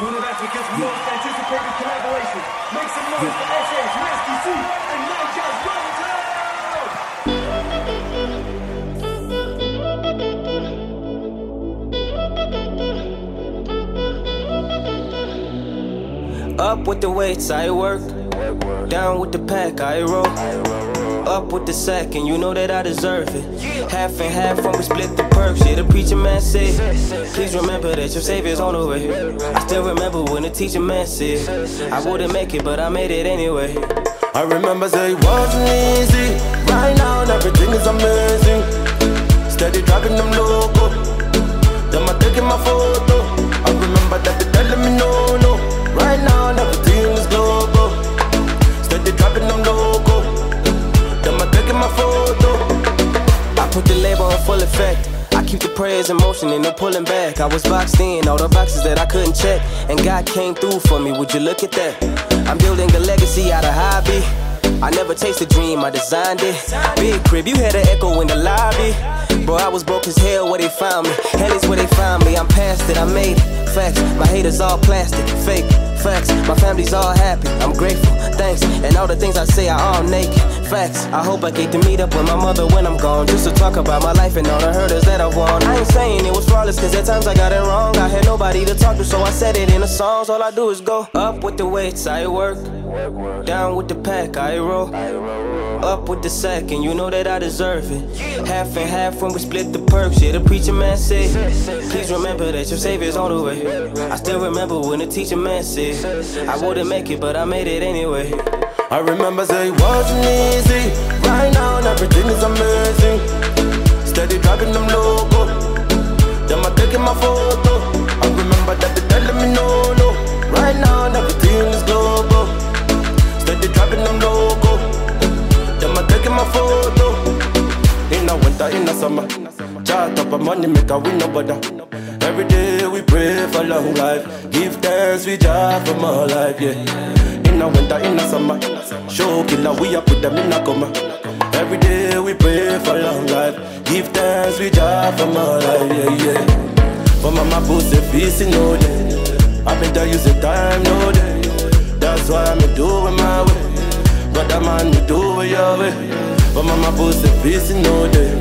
one of Africa's most anticipated collaborations. Make some noise for SS, C, and! Up with the weights, I work. Down with the pack, I roll. With the sack, and you know that I deserve it. Half and half when we split the perks. Yeah, the preacher man said, Please remember that your savior's on the way. I still remember when the teacher man said, I wouldn't make it, but I made it anyway. I remember say it wasn't easy. Right now, everything is amazing. Steady dropping them logo. Them I taking my photo. Full effect. I keep the prayers in motion and no pulling back. I was boxed in, all the boxes that I couldn't check. And God came through for me, would you look at that? I'm building a legacy out of hobby. I never chased a dream, I designed it. Big crib, you had an echo in the lobby. Bro, I was broke as hell where they found me. Hell is where they found me. I'm past it, I made it. Facts, my haters all plastic, fake. Facts, my family's all happy. I'm grateful, thanks. And all the things I say are all naked. Facts, I hope I get to meet up with my mother when I'm gone. Just to talk about my life and all the hurdles that I've won. I ain't saying it was flawless, cause at times I got it wrong. I had nobody to talk to, so I said it in the songs. All I do is go up with the weights, I work. Down with the pack, I roll. Up with the sack, and you know that I deserve it. Half and half when we split the perks. Yeah, the preacher man said, Please remember that your savior's on the way. I still remember when the teacher man said, I wouldn't make it, but I made it anyway. I remember say it wasn't easy. Right now, everything is amazing. The winter, in the summer. Chart up a money make a win no bother. Every day we pray for long life. Give thanks we job for more life, yeah. In the winter, in the summer. Show killer, we up with them in a coma. Every day we pray for long life. Give thanks we job for more life, yeah, yeah. For mama pussy peace in no day. I been tell you say time no day. That's why I'm doing my way. Brother man, you do it your way. For mama pussy peace in no day.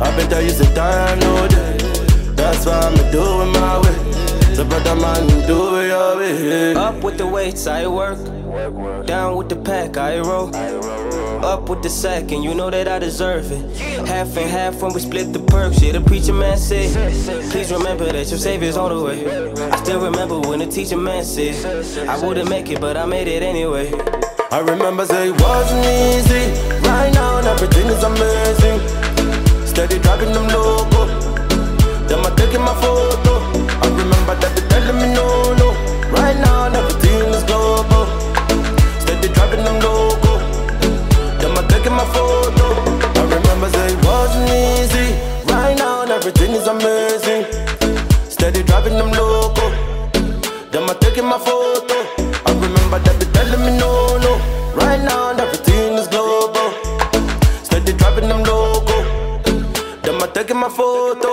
I been tell you say time no day. That's why I'm doing my way. So brother man, do it your way. Up with the weights, I work. Down with the pack, I roll. Up with the sack, and you know that I deserve it. Half and half when we split the perks. Yeah, the preacher man said, Please remember that your savior's on the way. I still remember when the teacher man said, I wouldn't make it, but I made it anyway. I remember say it wasn't easy. Steady them logo. Them I taking my photo. I remember that they telling me no, no. Right now, everything is global. Steady dropping them logo. Them I taking my photo. I remember say it wasn't easy. Right now, everything is amazing. Steady dropping them logo. Them I taking my photo. I taking my photo.